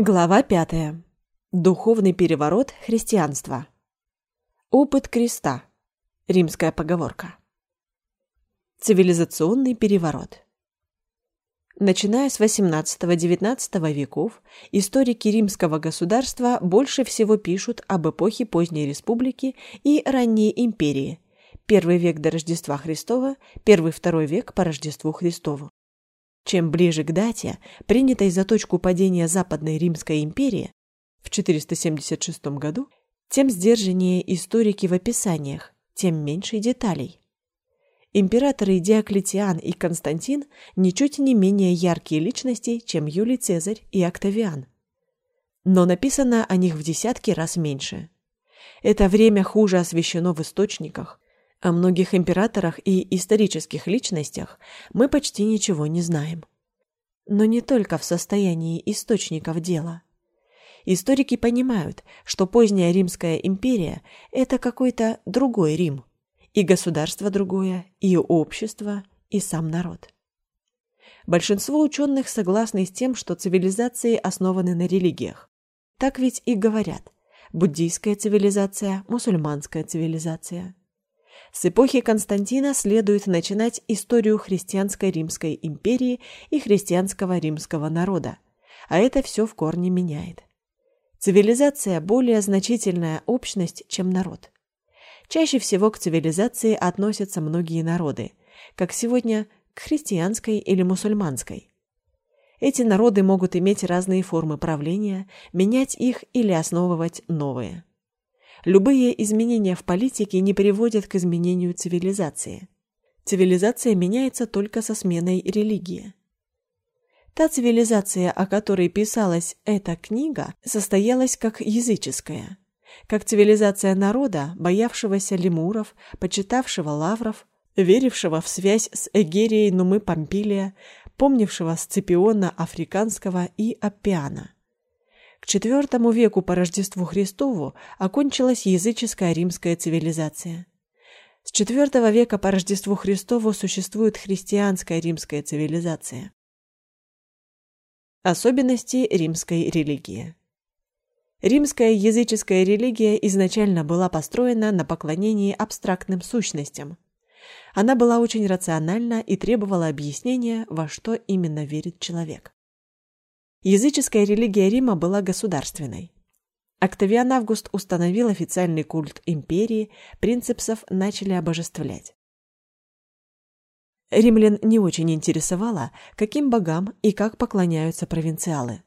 Глава пятая. Духовный переворот христианства. Опыт креста. Римская поговорка. Цивилизационный переворот. Начиная с XVIII-XIX веков, историки римского государства больше всего пишут об эпохе поздней республики и ранней империи, первый век до Рождества Христова, первый-второй век по Рождеству Христову. Чем ближе к дате, принятой за точку падения Западной Римской империи в 476 году, тем сдержаннее историки в описаниях, тем меньше деталей. Императоры Диоклетиан и Константин ничуть не менее яркие личности, чем Юлий Цезарь и Октавиан. Но написано о них в десятки раз меньше. Это время хуже освещено в источниках, о многих императорах и исторических личностях мы почти ничего не знаем. Но не только в состоянии источников дела. Историки понимают, что поздняя Римская империя – это какой-то другой Рим. И государство другое, и общество, и сам народ. Большинство ученых согласны с тем, что цивилизации основаны на религиях. Так ведь и говорят. Буддийская цивилизация, мусульманская цивилизация. С эпохи Константина следует начинать историю христианской Римской империи и христианского римского народа, а это все в корне меняет. Цивилизация – более значительная общность, чем народ. Чаще всего к цивилизации относятся многие народы, как сегодня к христианской или мусульманской. Эти народы могут иметь разные формы правления, менять их или основывать новые. Любые изменения в политике не приводят к изменению цивилизации. Цивилизация меняется только со сменой религии. Та цивилизация, о которой писалась эта книга, состоялась как языческая, как цивилизация народа, боявшегося лемуров, почитавшего лавров, верившего в связь с Эгерией Нумы Помпилия, помнившего Сципиона Африканского и Аппиана. К IV веку по Рождеству Христову окончилась языческая римская цивилизация. С IV века по Рождеству Христову существует христианская римская цивилизация. Особенности римской религии. Римская языческая религия изначально была построена на поклонении абстрактным сущностям. Она была очень рациональна и требовала объяснения, во что именно верит человек. Языческая религия Рима была государственной. Октавиан Август установил официальный культ империи, принципсов начали обожествлять. Римлян не очень интересовало, каким богам и как поклоняются провинциалы.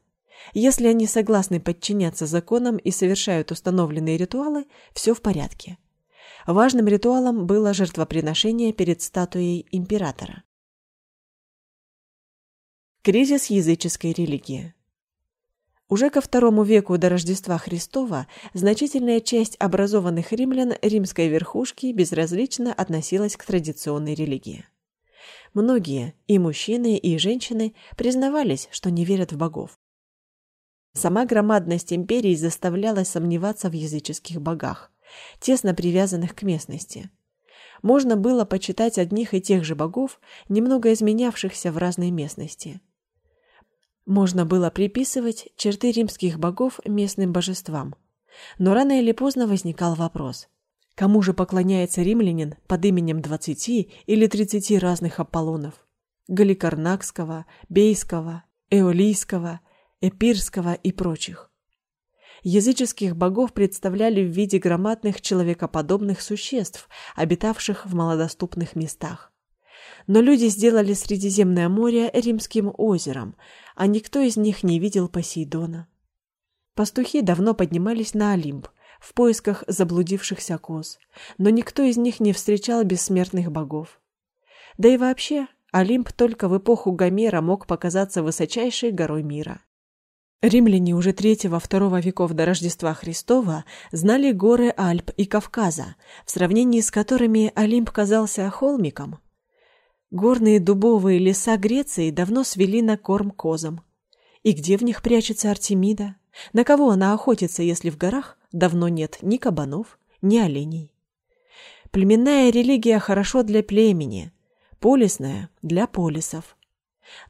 Если они согласны подчиняться законам и совершают установленные ритуалы, все в порядке. Важным ритуалом было жертвоприношение перед статуей императора. Кризис языческой религии. Уже ко второму веку до Рождества Христова значительная часть образованных римлян римской верхушки безразлично относилась к традиционной религии. Многие, и мужчины, и женщины, признавались, что не верят в богов. Сама громадность империи заставляла сомневаться в языческих богах, тесно привязанных к местности. Можно было почитать одних и тех же богов, немного изменявшихся в разной местности – можно было приписывать черты римских богов местным божествам. Но рано или поздно возникал вопрос. Кому же поклоняется римлянин под именем двадцати или тридцати разных Аполлонов? Галикарнакского, Бейского, Эолийского, Эпирского и прочих. Языческих богов представляли в виде громадных человекоподобных существ, обитавших в малодоступных местах. Но люди сделали Средиземное море римским озером, а никто из них не видел Посейдона. Пастухи давно поднимались на Олимп в поисках заблудившихся коз, но никто из них не встречал бессмертных богов. Да и вообще, Олимп только в эпоху Гомера мог показаться высочайшей горой мира. Римляне уже третьего-второго веков до Рождества Христова знали горы Альп и Кавказа, в сравнении с которыми Олимп казался холмиком, Горные дубовые леса Греции давно свели на корм козам. И где в них прячется Артемида? На кого она охотится, если в горах давно нет ни кабанов, ни оленей? Племенная религия хорошо для племени, полисная – для полисов.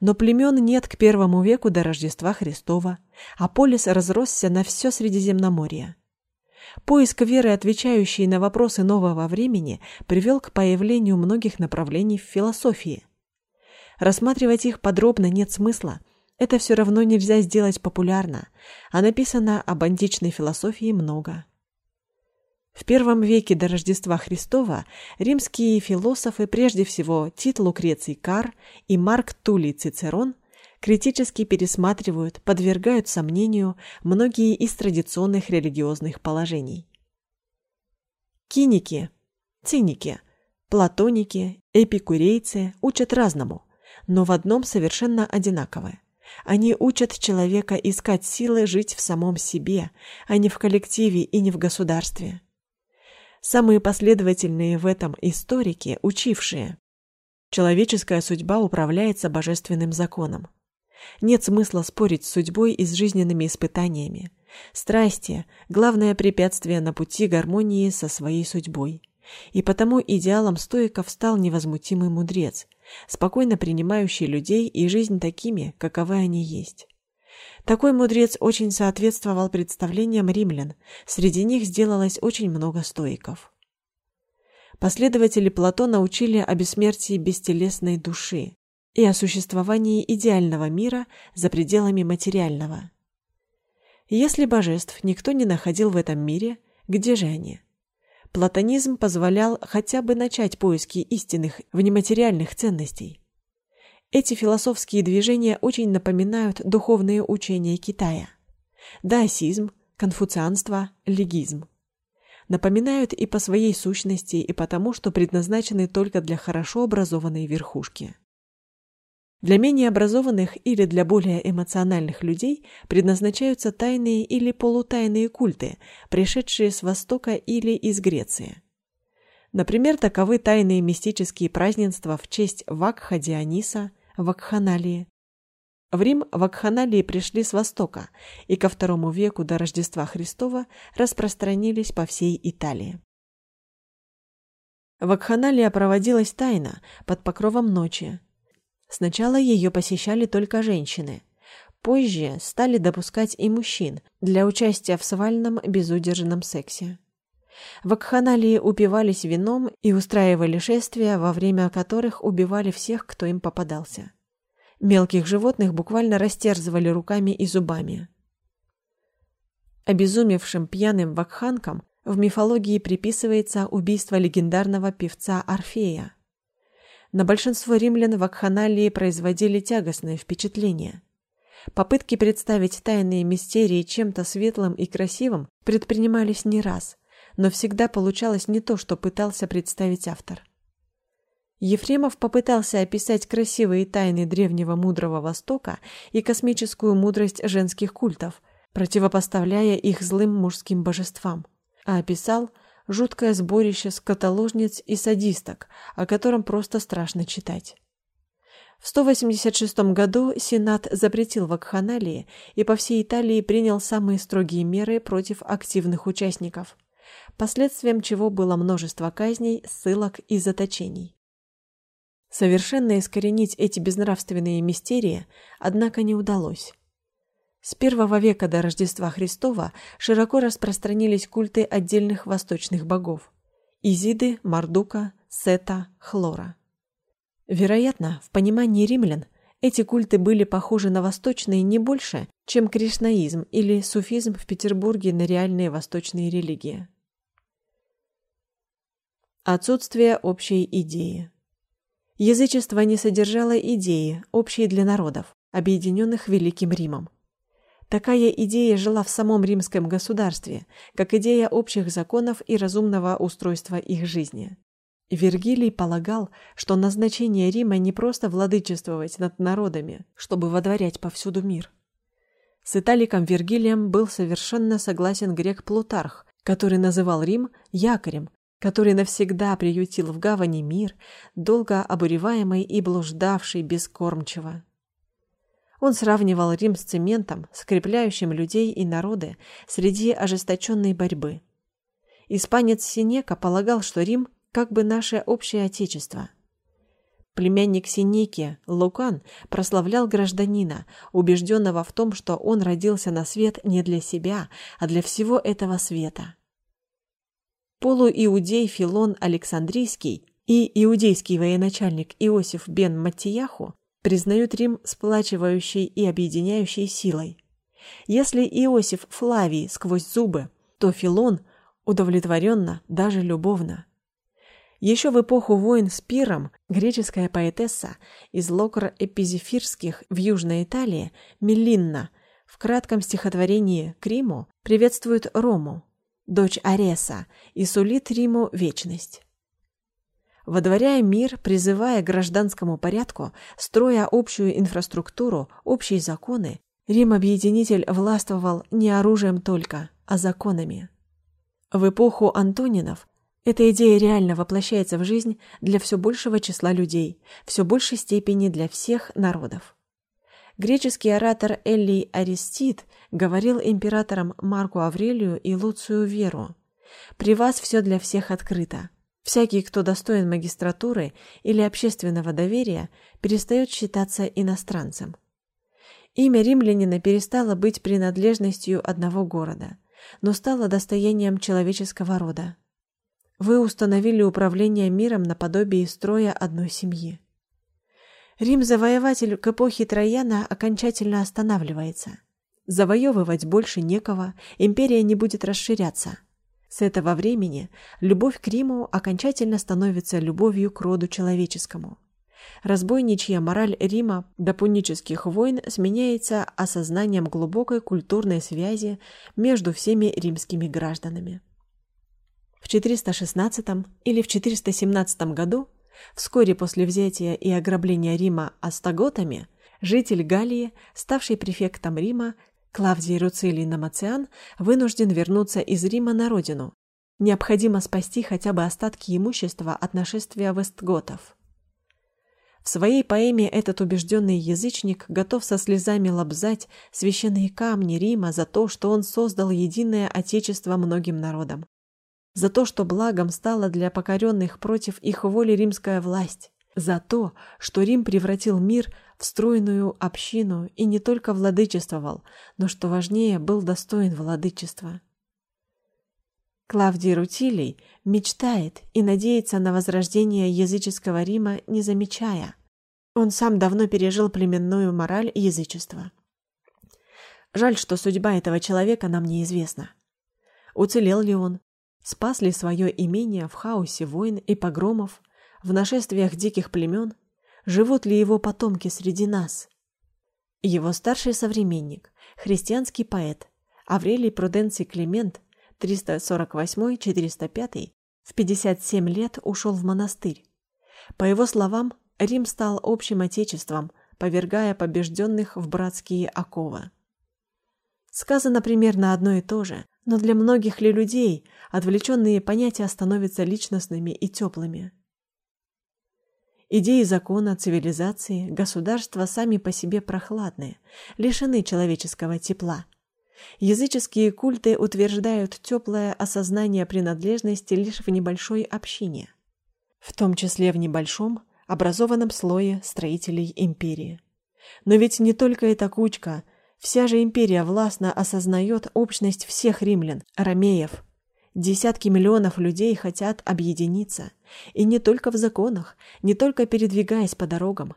Но племен нет к первому веку до Рождества Христова, а полис разросся на все Средиземноморье. Поиск веры, отвечающей на вопросы нового времени, привел к появлению многих направлений в философии. Рассматривать их подробно нет смысла. Это все равно нельзя сделать популярно, а написано об античной философии много. В первом веке до Рождества Христова римские философы, прежде всего Тит Лукреций Кар и Марк Тулий Цицерон, критически пересматривают, подвергают сомнению многие из традиционных религиозных положений. Киники, циники, платоники, эпикурейцы учат разному, но в одном совершенно одинаковое. Они учат человека искать силы жить в самом себе, а не в коллективе и не в государстве. Самые последовательные в этом историки, учившие. Человеческая судьба управляется божественным законом. Нет смысла спорить с судьбой и с жизненными испытаниями. Страсти – главное препятствие на пути гармонии со своей судьбой. И потому идеалом стоиков стал невозмутимый мудрец, спокойно принимающий людей и жизнь такими, каковы они есть. Такой мудрец очень соответствовал представлениям римлян, среди них сделалось очень много стоиков. Последователи Платона учили о бессмертии бестелесной души и о существовании идеального мира за пределами материального. Если божеств никто не находил в этом мире, где же они? Платонизм позволял хотя бы начать поиски истинных внематериальных ценностей. Эти философские движения очень напоминают духовные учения Китая. Даосизм, конфуцианство, легизм. Напоминают и по своей сущности, и потому, что предназначены только для хорошо образованной верхушки. Для менее образованных или для более эмоциональных людей предназначаются тайные или полутайные культы, пришедшие с Востока или из Греции. Например, таковы тайные мистические празднества в честь Вакха Диониса – вакханалии. В Рим вакханалии пришли с востока и ко второму веку до Рождества Христова распространились по всей Италии. Вакханалия проводилась тайно, под покровом ночи. Сначала ее посещали только женщины. Позже стали допускать и мужчин для участия в свальном безудержном сексе. Вакханалии упивались вином и устраивали шествия, во время которых убивали всех, кто им попадался. Мелких животных буквально растерзывали руками и зубами. Обезумевшим пьяным вакханкам в мифологии приписывается убийство легендарного певца Орфея. На большинство римлян вакханалии производили тягостное впечатление. Попытки представить тайные мистерии чем-то светлым и красивым предпринимались не раз – но всегда получалось не то, что пытался представить автор. Ефремов попытался описать красивые тайны древнего мудрого Востока и космическую мудрость женских культов, противопоставляя их злым мужским божествам, а описал жуткое сборище скотоложниц и садисток, о котором просто страшно читать. В 186 году Сенат запретил вакханалии и по всей Италии принял самые строгие меры против активных участников – последствием чего было множество казней, ссылок и заточений. Совершенно искоренить эти безнравственные мистерии, однако, не удалось. С первого века до Рождества Христова широко распространились культы отдельных восточных богов – Изиды, Мардука, Сета, Хлора. Вероятно, в понимании римлян эти культы были похожи на восточные не больше, чем кришнаизм или суфизм в Петербурге на реальные восточные религии. Отсутствие общей идеи. Язычество не содержало идеи, общей для народов, объединенных Великим Римом. Такая идея жила в самом римском государстве, как идея общих законов и разумного устройства их жизни. Вергилий полагал, что назначение Рима не просто владычествовать над народами, чтобы водворять повсюду мир. С Италиком Вергилием был совершенно согласен грек Плутарх, который называл Рим якорем, который навсегда приютил в гавани мир, долго обуреваемый и блуждавший бескормчиво. Он сравнивал Рим с цементом, скрепляющим людей и народы среди ожесточенной борьбы. Испанец Синека полагал, что Рим как бы наше общее отечество. Племянник Синеки, Лукан, прославлял гражданина, убежденного в том, что он родился на свет не для себя, а для всего этого света. Полуиудей Филон Александрийский и иудейский военачальник Иосиф бен Маттияху признают Рим сплачивающей и объединяющей силой. Если Иосиф Флавий сквозь зубы, то Филон удовлетворенно, даже любовно. Еще в эпоху войн с Пиром греческая поэтесса из локр эпизифирских в Южной Италии Мелинна в кратком стихотворении «Криму» приветствует Рому, дочь Ареса, и сулит Риму вечность. Водворяя мир, призывая к гражданскому порядку, строя общую инфраструктуру, общие законы, Рим-объединитель властвовал не оружием только, а законами. В эпоху Антонинов эта идея реально воплощается в жизнь для все большего числа людей, все большей степени для всех народов. Греческий оратор Эллий Аристид говорил императорам Марку Аврелию и Луцию Веру: "При вас все для всех открыто. Всякий, кто достоин магистратуры или общественного доверия, перестает считаться иностранцем". Имя римлянина перестало быть принадлежностью одного города, но стало достоянием человеческого рода. Вы установили управление миром наподобие строя одной семьи. Рим-завоеватель к эпохе Трояна окончательно останавливается. Завоевывать больше некого, империя не будет расширяться. С этого времени любовь к Риму окончательно становится любовью к роду человеческому. Разбойничья мораль Рима до пунических войн сменяется осознанием глубокой культурной связи между всеми римскими гражданами. В 416 или в 417 году, вскоре после взятия и ограбления Рима астаготами, житель Галлии, ставший префектом Рима, Клавдий Руцилий Намациан, вынужден вернуться из Рима на родину. Необходимо спасти хотя бы остатки имущества от нашествия вестготов. В своей поэме этот убежденный язычник готов со слезами лобзать священные камни Рима за то, что он создал единое отечество многим народам за то, что благом стала для покоренных против их воли римская власть, за то, что Рим превратил мир в стройную общину и не только владычествовал, но что важнее, был достоин владычества. Клавдий Рутилий мечтает и надеется на возрождение языческого Рима, не замечая. Он сам давно пережил племенную мораль язычества. Жаль, что судьба этого человека нам неизвестна. Уцелел ли он, Спас ли свое имение в хаосе войн и погромов, в нашествиях диких племен? Живут ли его потомки среди нас? Его старший современник, христианский поэт Аврелий Пруденций Климент 348-405 в 57 лет ушел в монастырь. По его словам, Рим стал общим отечеством, повергая побежденных в братские оковы. Сказано примерно одно и то же, но для многих ли людей отвлеченные понятия становятся личностными и теплыми? Идеи закона, цивилизации, государства сами по себе прохладные, лишены человеческого тепла. Языческие культы утверждают теплое осознание принадлежности лишь в небольшой общине, в том числе в небольшом образованном слое строителей империи. Но ведь не только эта кучка Вся же империя властно осознает общность всех римлян, ромеев. Десятки миллионов людей хотят объединиться. И не только в законах, не только передвигаясь по дорогам.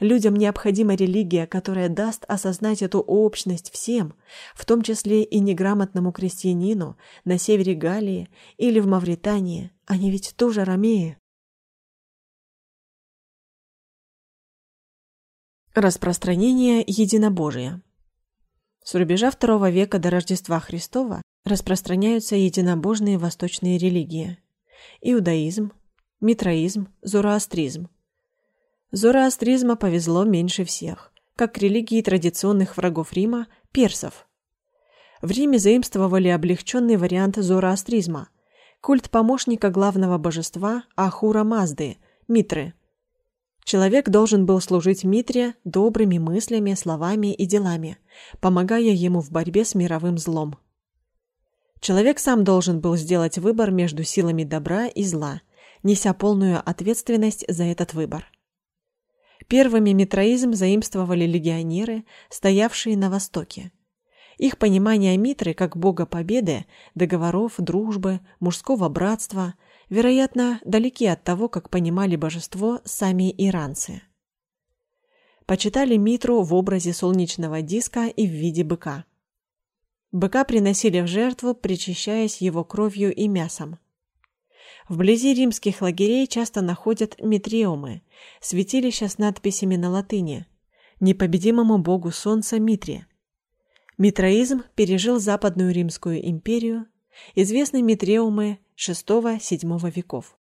Людям необходима религия, которая даст осознать эту общность всем, в том числе и неграмотному крестьянину на севере Галлии или в Мавритании. Они ведь тоже ромеи. Распространение единобожия с рубежа II века до Рождества Христова распространяются единобожные восточные религии: иудаизм, митраизм, зороастризм. Зороастризма повезло меньше всех, как религии традиционных врагов Рима персов. В Риме заимствовали облегченный вариант зороастризма культ помощника главного божества Ахура Мазды, Митры. Человек должен был служить Митре добрыми мыслями, словами и делами, помогая ему в борьбе с мировым злом. Человек сам должен был сделать выбор между силами добра и зла, неся полную ответственность за этот выбор. Первыми митроизм заимствовали легионеры, стоявшие на востоке. Их понимание Митры как бога победы, договоров, дружбы, мужского братства, вероятно, далеки от того, как понимали божество сами иранцы. Почитали Митру в образе солнечного диска и в виде быка. Быка приносили в жертву, причащаясь его кровью и мясом. Вблизи римских лагерей часто находят митриумы, святилища с надписями на латыни, непобедимому богу солнца Митре. Митроизм пережил Западную Римскую империю, известны митриумы VI-VII веков.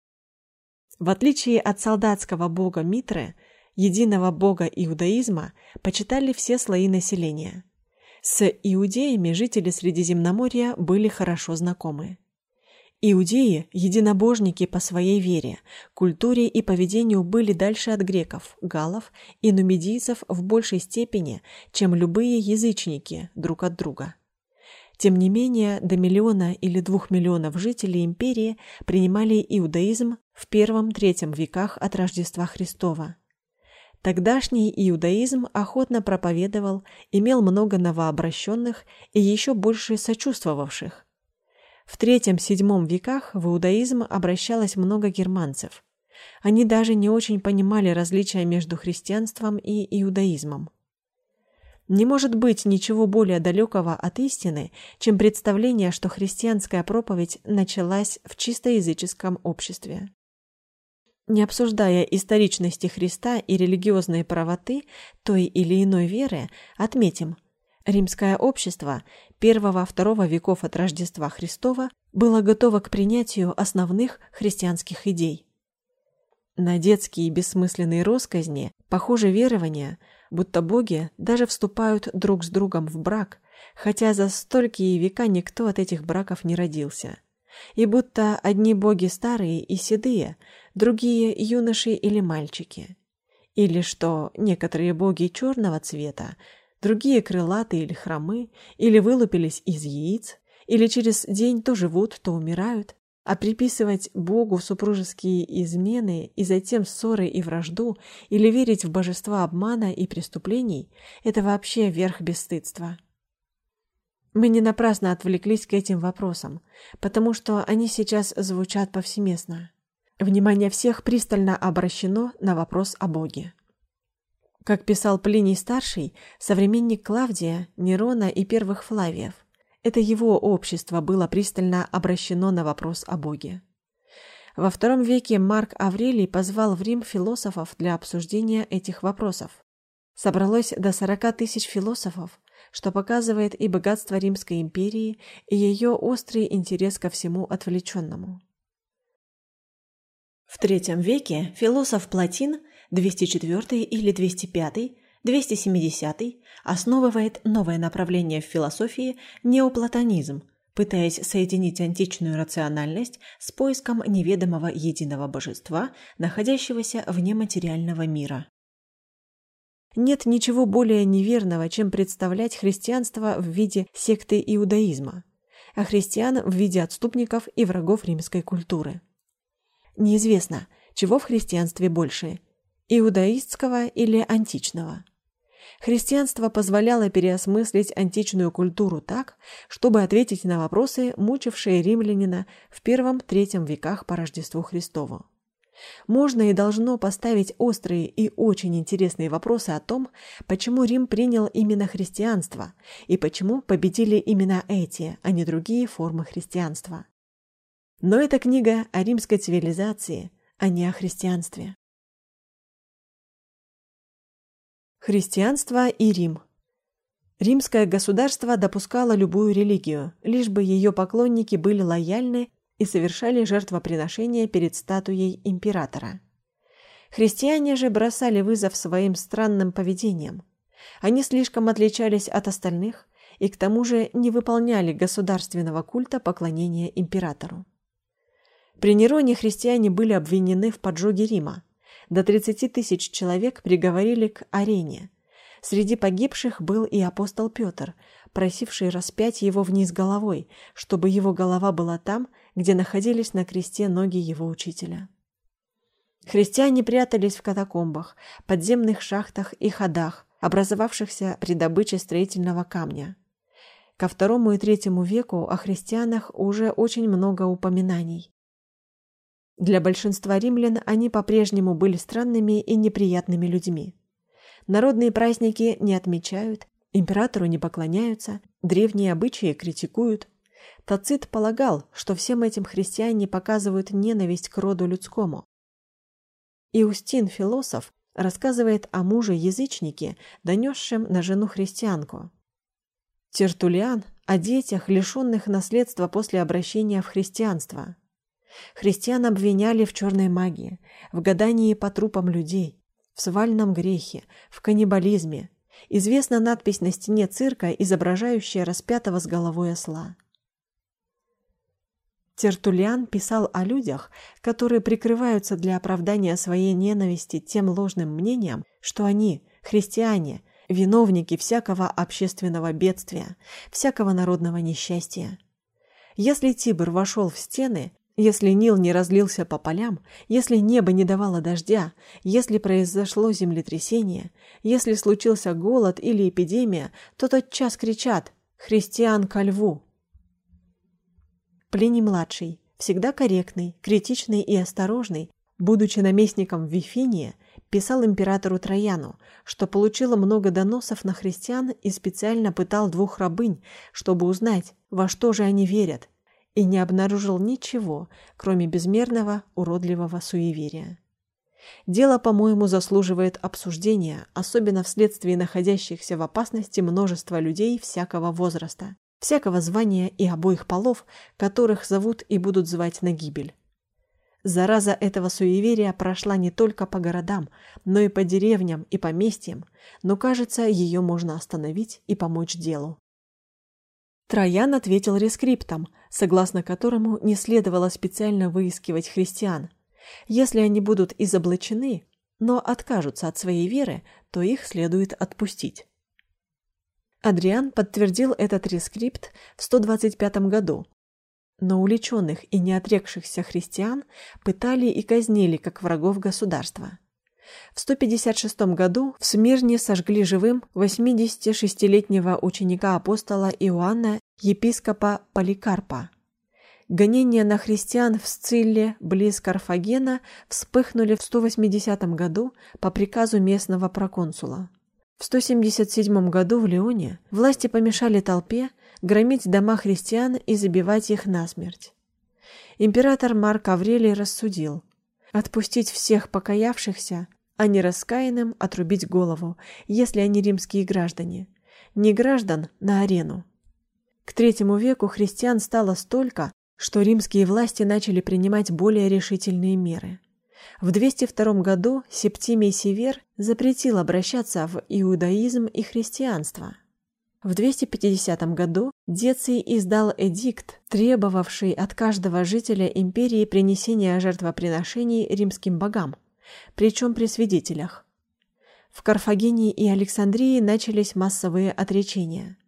В отличие от солдатского бога Митры, единого бога иудаизма почитали все слои населения. С иудеями жители Средиземноморья были хорошо знакомы. Иудеи, единобожники по своей вере, культуре и поведению были дальше от греков, галлов и нумидийцев в большей степени, чем любые язычники друг от друга. Тем не менее, до миллиона или двух миллионов жителей империи принимали иудаизм в первом-третьем веках от Рождества Христова. Тогдашний иудаизм охотно проповедовал, имел много новообращенных и еще больше сочувствовавших. В третьем-седьмом веках в иудаизм обращалось много германцев. Они даже не очень понимали различия между христианством и иудаизмом. Не может быть ничего более далекого от истины, чем представление, что христианская проповедь началась в чисто языческом обществе. Не обсуждая историчности Христа и религиозной правоты той или иной веры, отметим, римское общество первого-второго веков от Рождества Христова было готово к принятию основных христианских идей. На детские бессмысленные росказни похоже верование, будто боги даже вступают друг с другом в брак, хотя за столькие века никто от этих браков не родился и будто одни боги старые и седые, другие юноши или мальчики. Или что некоторые боги черного цвета, другие крылатые или хромы, или вылупились из яиц, или через день то живут, то умирают. А приписывать Богу супружеские измены и затем ссоры и вражду, или верить в божества обмана и преступлений – это вообще верх бесстыдства. Мы не напрасно отвлеклись к этим вопросам, потому что они сейчас звучат повсеместно. Внимание всех пристально обращено на вопрос о Боге. Как писал Плиний Старший, современник Клавдия, Нерона и первых Флавиев, это его общество было пристально обращено на вопрос о Боге. Во втором веке Марк Аврелий позвал в Рим философов для обсуждения этих вопросов. Собралось до 40 тысяч философов, что показывает и богатство Римской империи, и ее острый интерес ко всему отвлеченному. В III веке философ Платин 204 или 205 270 основывает новое направление в философии неоплатонизм, пытаясь соединить античную рациональность с поиском неведомого единого божества, находящегося вне материального мира. Нет ничего более неверного, чем представлять христианство в виде секты иудаизма, а христиан в виде отступников и врагов римской культуры. Неизвестно, чего в христианстве больше – иудаистского или античного. Христианство позволяло переосмыслить античную культуру так, чтобы ответить на вопросы, мучившие римлянина в первом-третьем веках по Рождеству Христову. Можно и должно поставить острые и очень интересные вопросы о том, почему Рим принял именно христианство и почему победили именно эти, а не другие формы христианства. Но эта книга о римской цивилизации, а не о христианстве. Христианство и Рим Римское государство допускало любую религию, лишь бы ее поклонники были лояльны и совершали жертвоприношения перед статуей императора. Христиане же бросали вызов своим странным поведением. Они слишком отличались от остальных и к тому же не выполняли государственного культа поклонения императору. При Нероне христиане были обвинены в поджоге Рима. До 30 тысяч человек приговорили к арене. Среди погибших был и апостол Петр, просивший распять его вниз головой, чтобы его голова была там, где находились на кресте ноги его учителя. Христиане прятались в катакомбах, подземных шахтах и ходах, образовавшихся при добыче строительного камня. Ко второму и третьему веку о христианах уже очень много упоминаний. Для большинства римлян они по-прежнему были странными и неприятными людьми. Народные праздники не отмечают, императору не поклоняются, древние обычаи критикуют. Тацит полагал, что всем этим христиане показывают ненависть к роду людскому. Иустин, философ, рассказывает о муже-язычнике, донесшем на жену христианку. Тертулиан о детях, лишенных наследства после обращения в христианство. Христиан обвиняли в черной магии, в гадании по трупам людей, в свальном грехе, в каннибализме. Известна надпись на стене цирка, изображающая распятого с головой осла. Тертулиан писал о людях, которые прикрываются для оправдания своей ненависти тем ложным мнением, что они, христиане, виновники всякого общественного бедствия, всякого народного несчастья. Если Тибр вошел в стены, если Нил не разлился по полям, если небо не давало дождя, если произошло землетрясение, если случился голод или эпидемия, то тот час кричат «Христиан ко льву!». Плиний-младший, всегда корректный, критичный и осторожный, будучи наместником в Вифинии, писал императору Трояну, что получил много доносов на христиан и специально пытал двух рабынь, чтобы узнать, во что же они верят, и не обнаружил ничего, кроме безмерного уродливого суеверия. Дело, по-моему, заслуживает обсуждения, особенно вследствие находящихся в опасности множества людей всякого возраста, всякого звания и обоих полов, которых зовут и будут звать на гибель. Зараза этого суеверия прошла не только по городам, но и по деревням и поместьям, но, кажется, ее можно остановить и помочь делу. Траян ответил рескриптом, согласно которому не следовало специально выискивать христиан. Если они будут изобличены, но откажутся от своей веры, то их следует отпустить. Адриан подтвердил этот рескрипт в 125 году, но уличенных и не отрекшихся христиан пытали и казнили как врагов государства. В 156 году в Смирне сожгли живым 86-летнего ученика апостола Иоанна, епископа Поликарпа. Гонения на христиан в Сцилле, близ Карфагена, вспыхнули в 180 году по приказу местного проконсула. В 177 году в Леоне власти помешали толпе громить дома христиан и забивать их насмерть. Император Марк Аврелий рассудил отпустить всех покаявшихся а не раскаянным отрубить голову, если они римские граждане. Не граждан на арену. К третьему веку христиан стало столько, что римские власти начали принимать более решительные меры. В 202 году Септимий Север запретил обращаться в иудаизм и христианство. В 250 году Деций издал эдикт, требовавший от каждого жителя империи принесения жертвоприношений римским богам причем при свидетелях. В Карфагене и Александрии начались массовые отречения.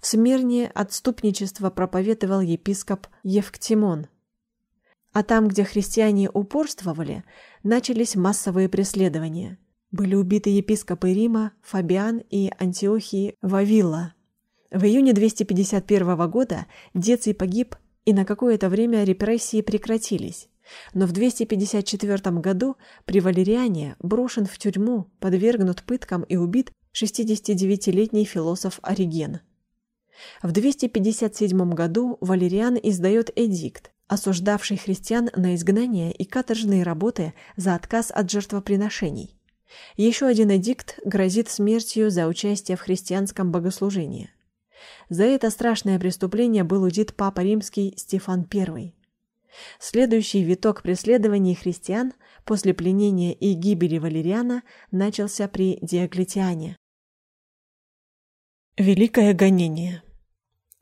В Смирне отступничество проповедовал епископ Евктимон. А там, где христиане упорствовали, начались массовые преследования. Были убиты епископы Рима, Фабиан и Антиохии Вавилла. В июне 251 года Деций погиб, и на какое-то время репрессии прекратились. Но в 254 году при Валериане брошен в тюрьму, подвергнут пыткам и убит 69-летний философ Ориген. В 257 году Валериан издает эдикт, осуждавший христиан на изгнание и каторжные работы за отказ от жертвоприношений. Еще один эдикт грозит смертью за участие в христианском богослужении. За это страшное преступление был удит папа римский Стефан I. Следующий виток преследований христиан после пленения и гибели Валериана начался при Диоклетиане. Великое гонение.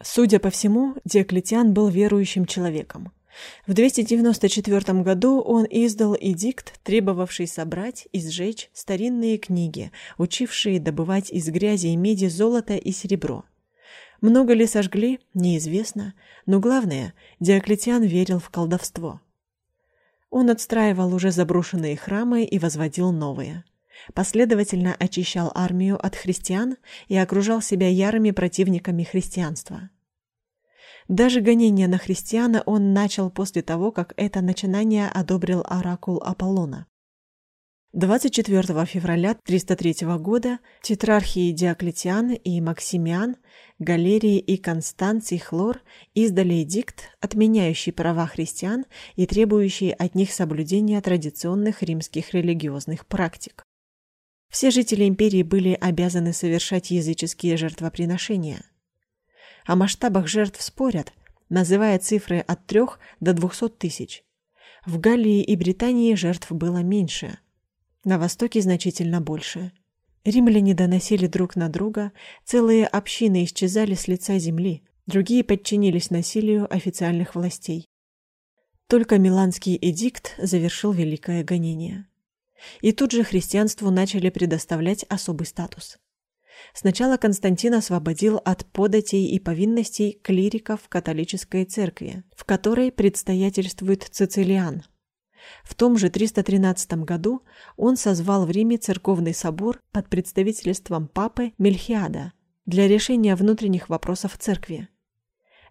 Судя по всему, Диоклетиан был верующим человеком. В 294 году он издал эдикт, требовавший собрать и сжечь старинные книги, учившие добывать из грязи и меди золото и серебро. Много ли сожгли, неизвестно, но главное, Диоклетиан верил в колдовство. Он отстраивал уже заброшенные храмы и возводил новые. Последовательно очищал армию от христиан и окружал себя ярыми противниками христианства. Даже гонения на христиана он начал после того, как это начинание одобрил оракул Аполлона. 24 февраля 303 года тетрархии Диоклетиан и Максимиан, Галерий и Констанций Хлор издали эдикт, отменяющий права христиан и требующий от них соблюдения традиционных римских религиозных практик. Все жители империи были обязаны совершать языческие жертвоприношения. О масштабах жертв спорят, называя цифры от 3 до 200 тысяч. В Галлии и Британии жертв было меньше – на востоке значительно больше. Римляне доносили друг на друга, целые общины исчезали с лица земли, другие подчинились насилию официальных властей. Только Миланский эдикт завершил великое гонение. И тут же христианству начали предоставлять особый статус. Сначала Константин освободил от податей и повинностей клириков католической церкви, в которой предстоятельствует Цицилиан – в том же 313 году он созвал в Риме церковный собор под представительством папы Мельхиада для решения внутренних вопросов церкви.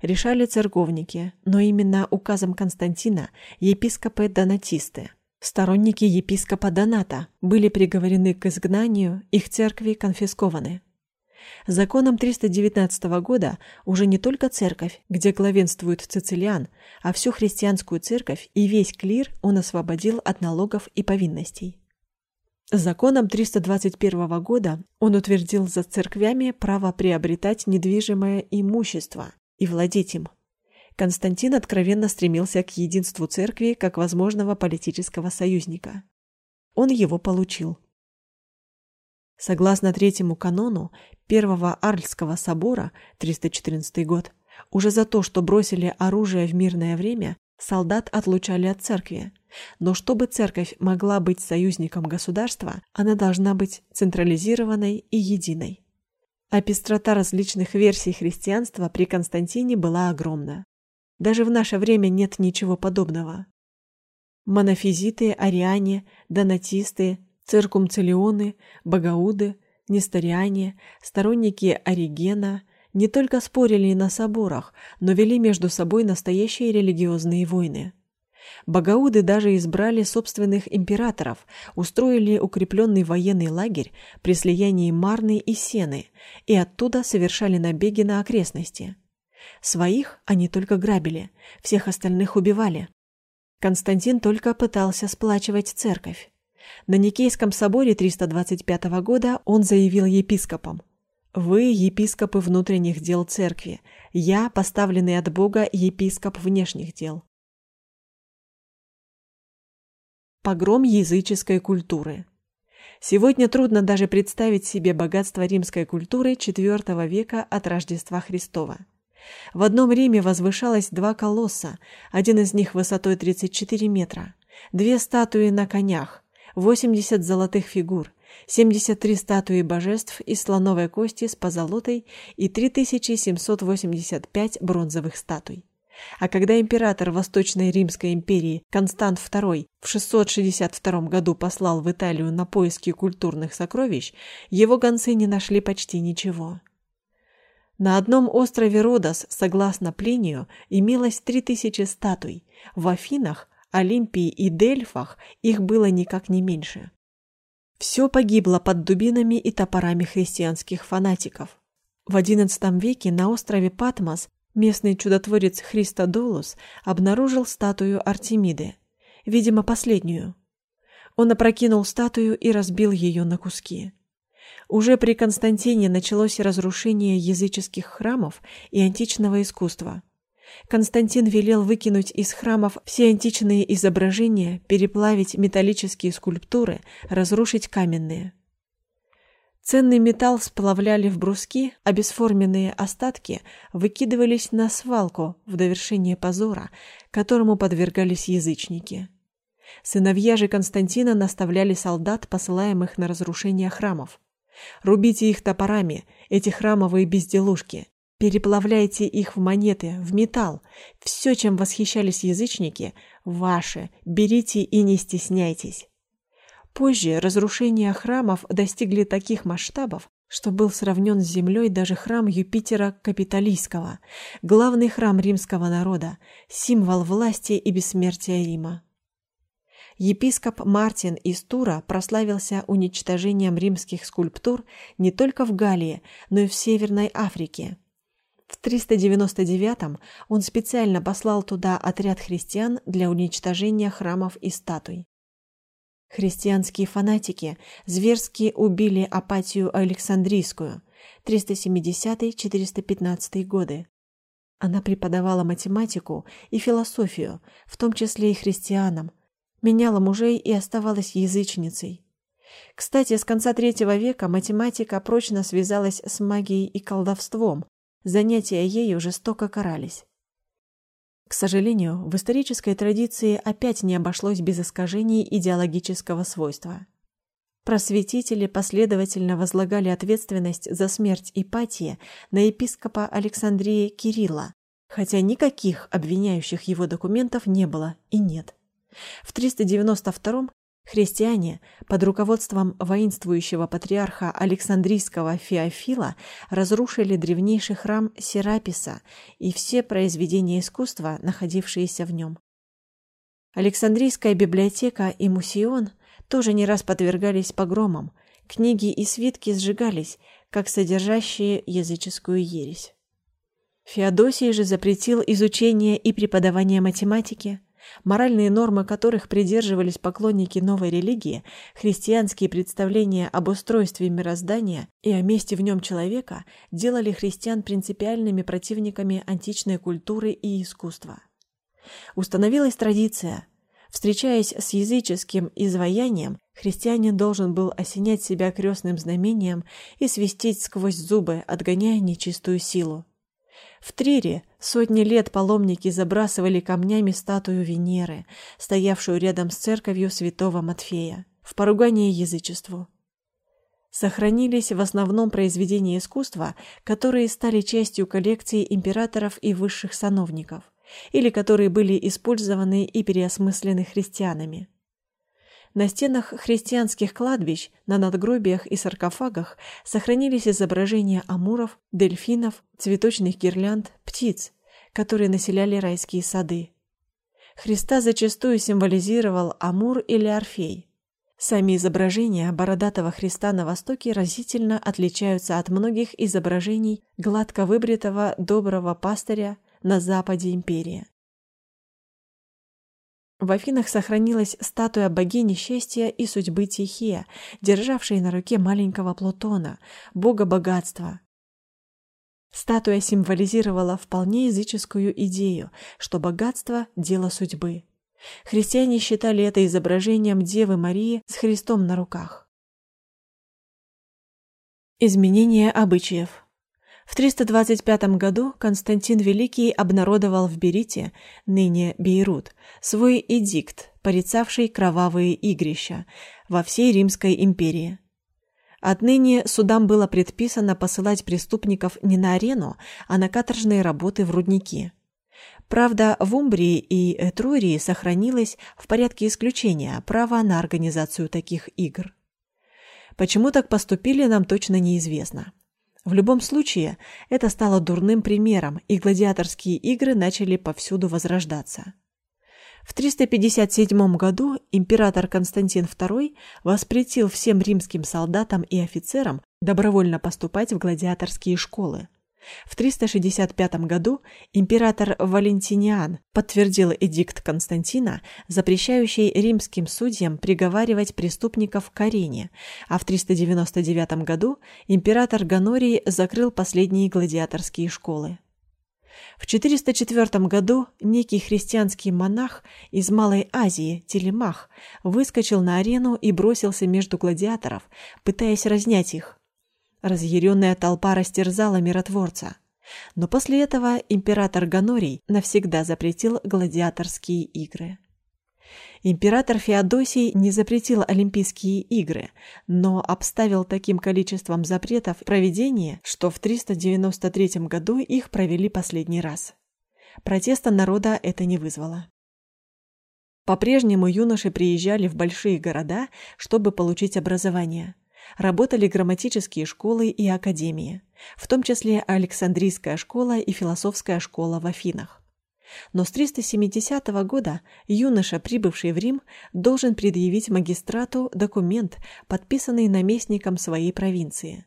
Решали церковники, но именно указом Константина епископы-донатисты, сторонники епископа Доната, были приговорены к изгнанию, их церкви конфискованы. Законом 319 года уже не только церковь, где главенствует Цицилиан, а всю христианскую церковь и весь клир он освободил от налогов и повинностей. Законом 321 года он утвердил за церквями право приобретать недвижимое имущество и владеть им. Константин откровенно стремился к единству церкви как возможного политического союзника. Он его получил. Согласно третьему канону Первого Арльского собора, 314 год, уже за то, что бросили оружие в мирное время, солдат отлучали от церкви. Но чтобы церковь могла быть союзником государства, она должна быть централизированной и единой. А пестрота различных версий христианства при Константине была огромна. Даже в наше время нет ничего подобного. Монофизиты, ариане, донатисты, циркумцилионы, багауды, несториане, сторонники Оригена не только спорили на соборах, но вели между собой настоящие религиозные войны. Багауды даже избрали собственных императоров, устроили укрепленный военный лагерь при слиянии Марны и Сены и оттуда совершали набеги на окрестности. Своих они только грабили, всех остальных убивали. Константин только пытался сплачивать церковь. На Никейском соборе 325 года он заявил епископам: "Вы епископы внутренних дел церкви, я поставленный от Бога епископ внешних дел". Погром языческой культуры. Сегодня трудно даже представить себе богатство римской культуры IV века от Рождества Христова. В одном Риме возвышалось два колосса, один из них высотой 34 метра, две статуи на конях, 80 золотых фигур, 73 статуи божеств из слоновой кости с позолотой и 3785 бронзовых статуй. А когда император Восточной Римской империи Констант II в 662 году послал в Италию на поиски культурных сокровищ, его гонцы не нашли почти ничего. На одном острове Родос, согласно Плинию, имелось 3000 статуй, в Афинах Олимпии и Дельфах их было никак не меньше. Все погибло под дубинами и топорами христианских фанатиков. В XI веке на острове Патмос местный чудотворец Христодолус обнаружил статую Артемиды, видимо, последнюю. Он опрокинул статую и разбил ее на куски. Уже при Константине началось разрушение языческих храмов и античного искусства. Константин велел выкинуть из храмов все античные изображения, переплавить металлические скульптуры, разрушить каменные. Ценный металл сплавляли в бруски, а бесформенные остатки выкидывались на свалку в довершение позора, которому подвергались язычники. Сыновья же Константина наставляли солдат, посылаемых на разрушение храмов. Рубите их топорами, эти храмовые безделушки. Переплавляйте их в монеты, в металл. Все, чем восхищались язычники, ваше. Берите и не стесняйтесь. Позже разрушения храмов достигли таких масштабов, что был сравнен с землей даже храм Юпитера Капитолийского, главный храм римского народа, символ власти и бессмертия Рима. Епископ Мартин из Тура прославился уничтожением римских скульптур не только в Галлии, но и в Северной Африке. В 399 он специально послал туда отряд христиан для уничтожения храмов и статуй. Христианские фанатики зверски убили Апатию Александрийскую 370-415 годы. Она преподавала математику и философию, в том числе и христианам, меняла мужей и оставалась язычницей. Кстати, с конца третьего века математика прочно связалась с магией и колдовством, занятия ею жестоко карались. К сожалению, в исторической традиции опять не обошлось без искажений идеологического свойства. Просветители последовательно возлагали ответственность за смерть Ипатии на епископа Александрии Кирилла, хотя никаких обвиняющих его документов не было и нет. В 392 Христиане под руководством воинствующего патриарха Александрийского Феофила разрушили древнейший храм Сераписа и все произведения искусства, находившиеся в нем. Александрийская библиотека и мусион тоже не раз подвергались погромам, книги и свитки сжигались, как содержащие языческую ересь. Феодосий же запретил изучение и преподавание математики, моральные нормы которых придерживались поклонники новой религии, христианские представления об устройстве мироздания и о месте в нем человека делали христиан принципиальными противниками античной культуры и искусства. Установилась традиция. Встречаясь с языческим изваянием, христианин должен был осенять себя крестным знамением и свистеть сквозь зубы, отгоняя нечистую силу. В Трире сотни лет паломники забрасывали камнями статую Венеры, стоявшую рядом с церковью святого Матфея, в поругание язычеству. Сохранились в основном произведения искусства, которые стали частью коллекции императоров и высших сановников, или которые были использованы и переосмыслены христианами. На стенах христианских кладбищ, на надгробиях и саркофагах сохранились изображения амуров, дельфинов, цветочных гирлянд, птиц, которые населяли райские сады. Христа зачастую символизировал амур или орфей. Сами изображения бородатого Христа на Востоке разительно отличаются от многих изображений гладко выбритого доброго пастыря на западе империи. В Афинах сохранилась статуя богини счастья и судьбы Тихия, державшей на руке маленького Плутона, бога богатства. Статуя символизировала вполне языческую идею, что богатство – дело судьбы. Христиане считали это изображением Девы Марии с Христом на руках. Изменение обычаев в 325 году Константин Великий обнародовал в Берите, ныне Бейрут, свой эдикт, порицавший кровавые игрища во всей Римской империи. Отныне судам было предписано посылать преступников не на арену, а на каторжные работы в рудники. Правда, в Умбрии и Этрурии сохранилось в порядке исключения право на организацию таких игр. Почему так поступили, нам точно неизвестно. В любом случае, это стало дурным примером, и гладиаторские игры начали повсюду возрождаться. В 357 году император Константин II воспретил всем римским солдатам и офицерам добровольно поступать в гладиаторские школы. В 365 году император Валентиниан подтвердил эдикт Константина, запрещающий римским судьям приговаривать преступников к арене, а в 399 году император Ганорий закрыл последние гладиаторские школы. В 404 году некий христианский монах из Малой Азии, Телемах, выскочил на арену и бросился между гладиаторов, пытаясь разнять их. Разъяренная толпа растерзала миротворца. Но после этого император Ганорий навсегда запретил гладиаторские игры. Император Феодосий не запретил Олимпийские игры, но обставил таким количеством запретов проведение, что в 393 году их провели последний раз. Протеста народа это не вызвало. По-прежнему юноши приезжали в большие города, чтобы получить образование. Работали грамматические школы и академии, в том числе Александрийская школа и философская школа в Афинах. Но с 370 года юноша, прибывший в Рим, должен предъявить магистрату документ, подписанный наместником своей провинции.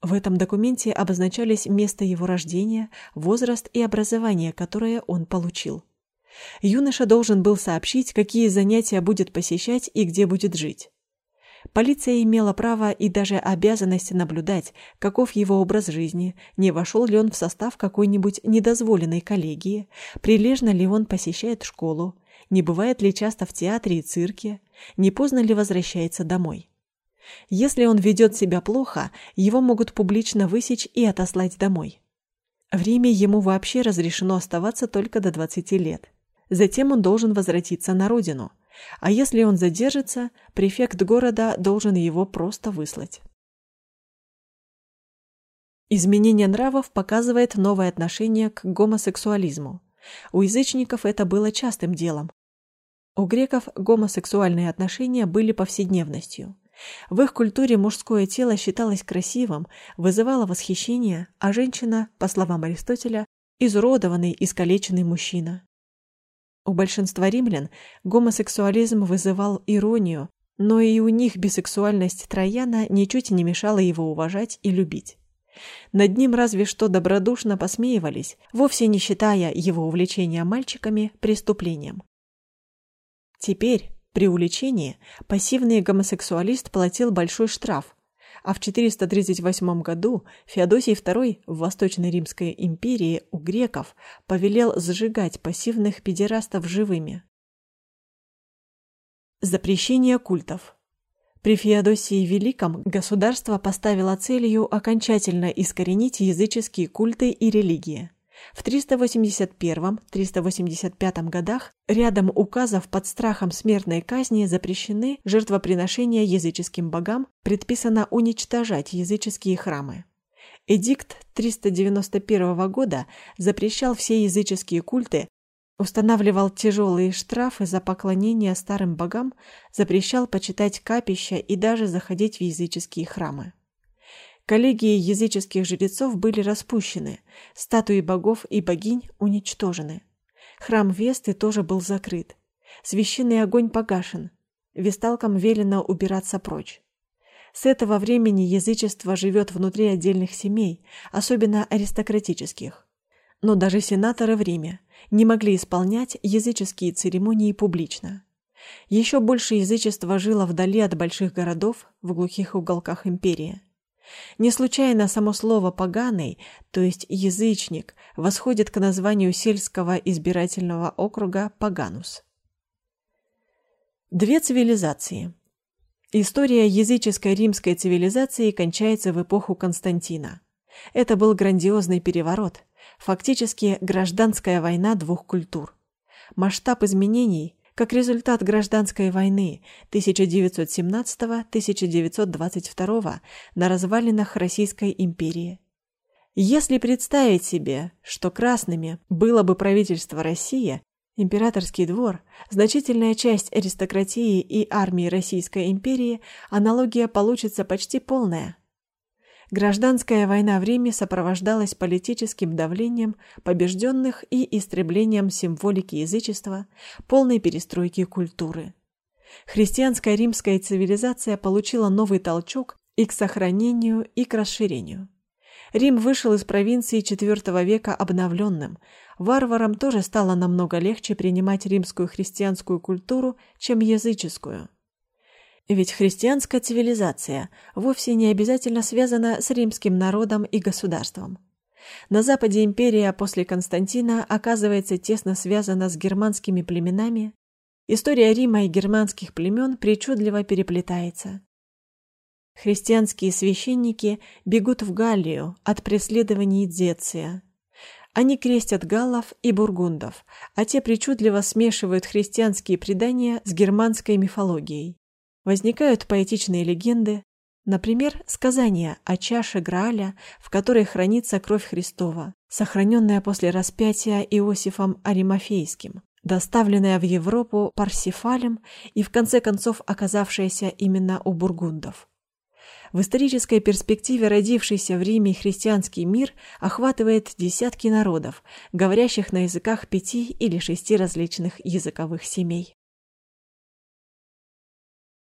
В этом документе обозначались место его рождения, возраст и образование, которое он получил. Юноша должен был сообщить, какие занятия будет посещать и где будет жить. Полиция имела право и даже обязанность наблюдать, каков его образ жизни, не вошел ли он в состав какой-нибудь недозволенной коллегии, прилежно ли он посещает школу, не бывает ли часто в театре и цирке, не поздно ли возвращается домой. Если он ведет себя плохо, его могут публично высечь и отослать домой. В Риме ему вообще разрешено оставаться только до 20 лет. Затем он должен возвратиться на родину – а если он задержится, префект города должен его просто выслать. Изменение нравов показывает новое отношение к гомосексуализму. У язычников это было частым делом. У греков гомосексуальные отношения были повседневностью. В их культуре мужское тело считалось красивым, вызывало восхищение, а женщина, по словам Аристотеля, изуродованный, искалеченный мужчина. У большинства римлян гомосексуализм вызывал иронию, но и у них бисексуальность Трояна ничуть не мешала его уважать и любить. Над ним разве что добродушно посмеивались, вовсе не считая его увлечения мальчиками преступлением. Теперь, при увлечении, пассивный гомосексуалист платил большой штраф, а в 438 году Феодосий II в Восточной Римской империи у греков повелел сжигать пассивных педерастов живыми. Запрещение культов. При Феодосии Великом государство поставило целью окончательно искоренить языческие культы и религии. В 381-385 годах рядом указов под страхом смертной казни запрещены жертвоприношения языческим богам, предписано уничтожать языческие храмы. Эдикт 391 года запрещал все языческие культы, устанавливал тяжелые штрафы за поклонение старым богам, запрещал почитать капища и даже заходить в языческие храмы. Коллегии языческих жрецов были распущены, статуи богов и богинь уничтожены. Храм Весты тоже был закрыт. Священный огонь погашен. Весталкам велено убираться прочь. С этого времени язычество живет внутри отдельных семей, особенно аристократических. Но даже сенаторы в Риме не могли исполнять языческие церемонии публично. Еще больше язычества жило вдали от больших городов, в глухих уголках империи. Не случайно само слово «поганый», то есть «язычник», восходит к названию сельского избирательного округа Паганус. Две цивилизации. История языческой римской цивилизации кончается в эпоху Константина. Это был грандиозный переворот, фактически гражданская война двух культур. Масштаб изменений как результат гражданской войны 1917-1922 на развалинах Российской империи. Если представить себе, что красными было бы правительство России, императорский двор, значительная часть аристократии и армии Российской империи, аналогия получится почти полная – Гражданская война в Риме сопровождалась политическим давлением побежденных и истреблением символики язычества, полной перестройки культуры. Христианская римская цивилизация получила новый толчок и к сохранению, и к расширению. Рим вышел из провинции IV века обновленным. Варварам тоже стало намного легче принимать римскую христианскую культуру, чем языческую. Ведь христианская цивилизация вовсе не обязательно связана с римским народом и государством. На западе империя после Константина оказывается тесно связана с германскими племенами. История Рима и германских племен причудливо переплетается. Христианские священники бегут в Галлию от преследований Деция. Они крестят галлов и бургундов, а те причудливо смешивают христианские предания с германской мифологией. Возникают поэтичные легенды, например, сказания о чаше Грааля, в которой хранится кровь Христова, сохраненная после распятия Иосифом Аримафейским, доставленная в Европу Парсифалем и в конце концов оказавшаяся именно у бургундов. В исторической перспективе родившийся в Риме христианский мир охватывает десятки народов, говорящих на языках пяти или шести различных языковых семей.